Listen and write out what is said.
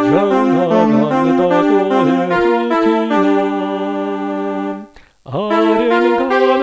Jangan dago erotila Aren